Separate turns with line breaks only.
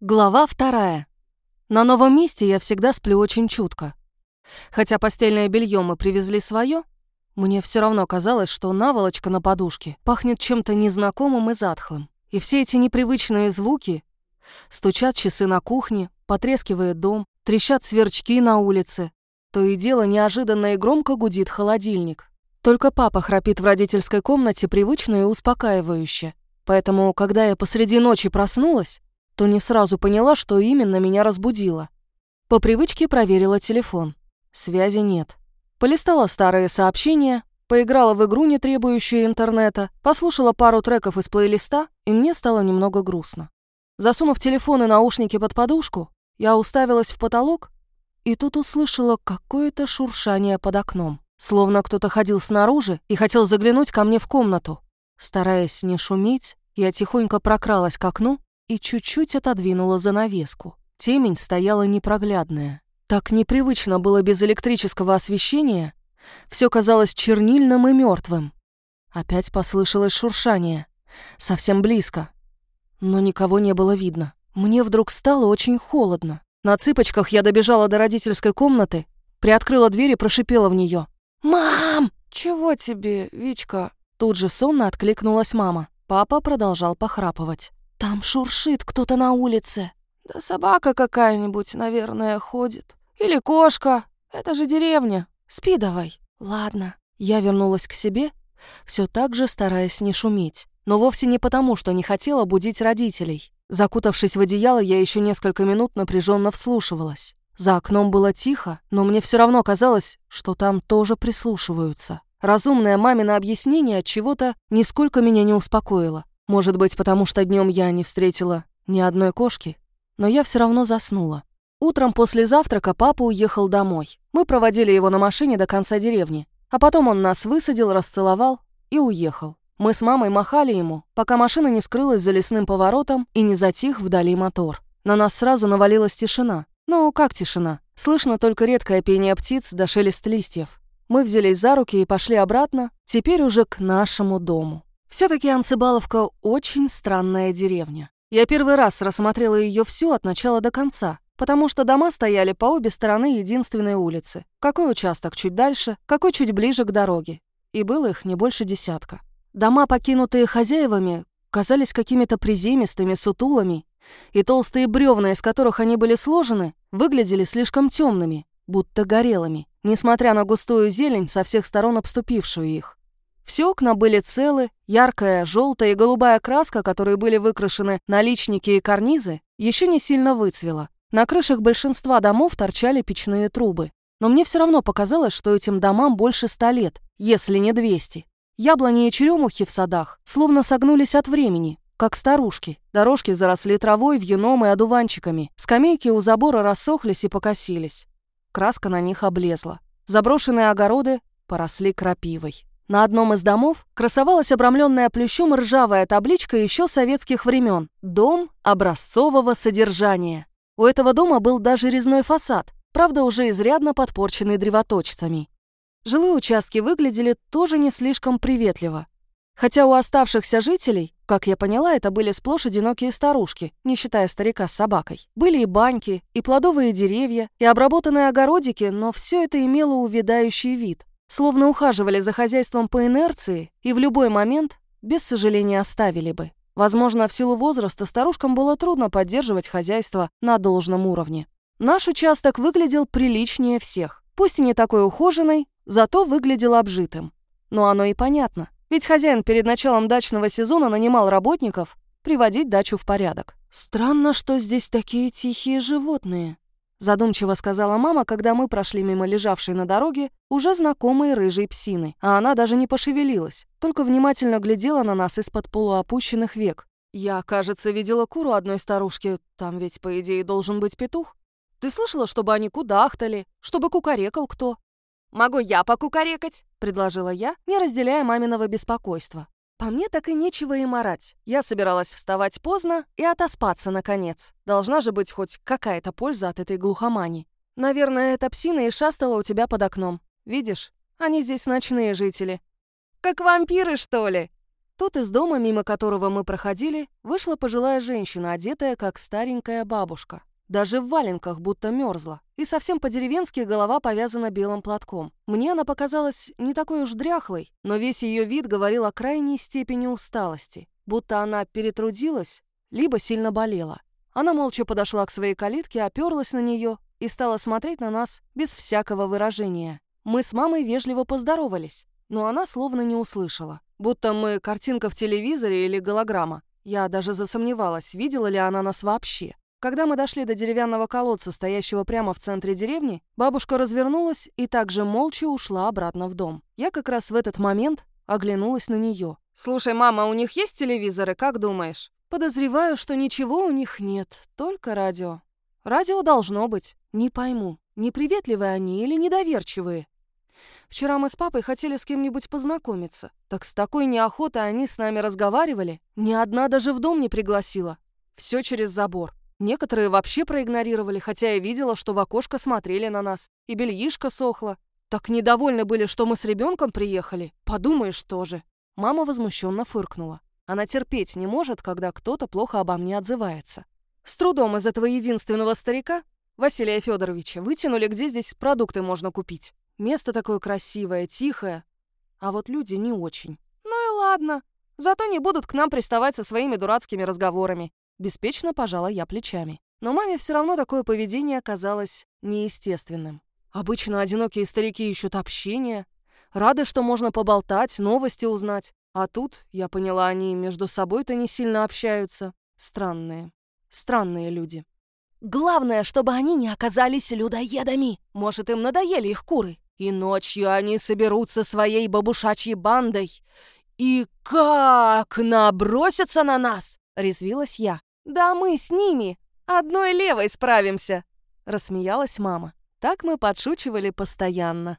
Глава вторая. На новом месте я всегда сплю очень чутко. Хотя постельное белье мы привезли свое, мне все равно казалось, что наволочка на подушке пахнет чем-то незнакомым и затхлым. И все эти непривычные звуки — стучат часы на кухне, потрескивает дом, трещат сверчки на улице. То и дело неожиданно и громко гудит холодильник. Только папа храпит в родительской комнате привычно и успокаивающе. Поэтому, когда я посреди ночи проснулась, то не сразу поняла, что именно меня разбудило. По привычке проверила телефон. Связи нет. Полистала старые сообщения, поиграла в игру, не требующую интернета, послушала пару треков из плейлиста, и мне стало немного грустно. Засунув телефон и наушники под подушку, я уставилась в потолок и тут услышала какое-то шуршание под окном. Словно кто-то ходил снаружи и хотел заглянуть ко мне в комнату. Стараясь не шуметь, я тихонько прокралась к окну и чуть-чуть отодвинула занавеску. Темень стояла непроглядная. Так непривычно было без электрического освещения. Все казалось чернильным и мертвым. Опять послышалось шуршание. Совсем близко. Но никого не было видно. Мне вдруг стало очень холодно. На цыпочках я добежала до родительской комнаты, приоткрыла дверь и прошипела в нее. «Мам!» «Чего тебе, Вичка?» Тут же сонно откликнулась мама. Папа продолжал похрапывать. Там шуршит кто-то на улице. Да собака какая-нибудь, наверное, ходит. Или кошка. Это же деревня. Спи давай. Ладно. Я вернулась к себе, все так же стараясь не шуметь. Но вовсе не потому, что не хотела будить родителей. Закутавшись в одеяло, я еще несколько минут напряженно вслушивалась. За окном было тихо, но мне все равно казалось, что там тоже прислушиваются. Разумное мамино объяснение от чего-то нисколько меня не успокоило. Может быть, потому что днем я не встретила ни одной кошки, но я все равно заснула. Утром после завтрака папа уехал домой. Мы проводили его на машине до конца деревни, а потом он нас высадил, расцеловал и уехал. Мы с мамой махали ему, пока машина не скрылась за лесным поворотом и не затих вдали мотор. На нас сразу навалилась тишина. Ну, как тишина? Слышно только редкое пение птиц до шелест листьев. Мы взялись за руки и пошли обратно, теперь уже к нашему дому. Все-таки Анцебаловка очень странная деревня. Я первый раз рассмотрела ее всю от начала до конца, потому что дома стояли по обе стороны единственной улицы. Какой участок чуть дальше, какой чуть ближе к дороге. И было их не больше десятка. Дома, покинутые хозяевами, казались какими-то приземистыми, сутулами, и толстые бревна, из которых они были сложены, выглядели слишком темными, будто горелыми, несмотря на густую зелень, со всех сторон обступившую их. Все окна были целы, яркая желтая и голубая краска, которые были выкрашены на личники и карнизы, еще не сильно выцвела. На крышах большинства домов торчали печные трубы. Но мне все равно показалось, что этим домам больше ста лет, если не двести. Яблони и черемухи в садах словно согнулись от времени, как старушки. Дорожки заросли травой, вьюном и одуванчиками. Скамейки у забора рассохлись и покосились. Краска на них облезла. Заброшенные огороды поросли крапивой. На одном из домов красовалась обрамленная плющом ржавая табличка еще советских времен «Дом образцового содержания». У этого дома был даже резной фасад, правда уже изрядно подпорченный древоточцами. Жилые участки выглядели тоже не слишком приветливо. Хотя у оставшихся жителей, как я поняла, это были сплошь одинокие старушки, не считая старика с собакой. Были и баньки, и плодовые деревья, и обработанные огородики, но все это имело увядающий вид. Словно ухаживали за хозяйством по инерции и в любой момент, без сожаления, оставили бы. Возможно, в силу возраста старушкам было трудно поддерживать хозяйство на должном уровне. Наш участок выглядел приличнее всех. Пусть и не такой ухоженный, зато выглядел обжитым. Но оно и понятно. Ведь хозяин перед началом дачного сезона нанимал работников приводить дачу в порядок. Странно, что здесь такие тихие животные. Задумчиво сказала мама, когда мы прошли мимо лежавшей на дороге уже знакомой рыжей псины, а она даже не пошевелилась, только внимательно глядела на нас из-под полуопущенных век. Я, кажется, видела куру одной старушки, там ведь, по идее, должен быть петух. Ты слышала, чтобы они кудахтали, чтобы кукарекал кто? «Могу я покукарекать?» — предложила я, не разделяя маминого беспокойства. По мне так и нечего и марать. Я собиралась вставать поздно и отоспаться, наконец. Должна же быть хоть какая-то польза от этой глухомани. Наверное, эта псина и шастала у тебя под окном. Видишь, они здесь ночные жители. «Как вампиры, что ли?» Тут из дома, мимо которого мы проходили, вышла пожилая женщина, одетая как старенькая бабушка. Даже в валенках будто мерзла. И совсем по-деревенски голова повязана белым платком. Мне она показалась не такой уж дряхлой, но весь ее вид говорил о крайней степени усталости. Будто она перетрудилась, либо сильно болела. Она молча подошла к своей калитке, оперлась на нее и стала смотреть на нас без всякого выражения. Мы с мамой вежливо поздоровались, но она словно не услышала. Будто мы картинка в телевизоре или голограмма. Я даже засомневалась, видела ли она нас вообще. Когда мы дошли до деревянного колодца, стоящего прямо в центре деревни, бабушка развернулась и также молча ушла обратно в дом. Я как раз в этот момент оглянулась на нее. «Слушай, мама, у них есть телевизоры, как думаешь?» «Подозреваю, что ничего у них нет, только радио». «Радио должно быть. Не пойму, неприветливые они или недоверчивые?» Вчера мы с папой хотели с кем-нибудь познакомиться. Так с такой неохотой они с нами разговаривали. Ни одна даже в дом не пригласила. Все через забор. Некоторые вообще проигнорировали, хотя я видела, что в окошко смотрели на нас, и бельишко сохло. Так недовольны были, что мы с ребенком приехали. Подумаешь тоже. Мама возмущенно фыркнула. Она терпеть не может, когда кто-то плохо обо мне отзывается. С трудом из этого единственного старика, Василия Федоровича, вытянули, где здесь продукты можно купить. Место такое красивое, тихое. А вот люди не очень. Ну и ладно. Зато не будут к нам приставать со своими дурацкими разговорами. Беспечно пожала я плечами. Но маме все равно такое поведение казалось неестественным. Обычно одинокие старики ищут общения, рады, что можно поболтать, новости узнать. А тут, я поняла, они между собой-то не сильно общаются. Странные, странные люди. Главное, чтобы они не оказались людоедами. Может, им надоели их куры. И ночью они соберутся своей бабушачьей бандой. И как набросятся на нас, резвилась я. «Да мы с ними одной левой справимся!» — рассмеялась мама. Так мы подшучивали постоянно.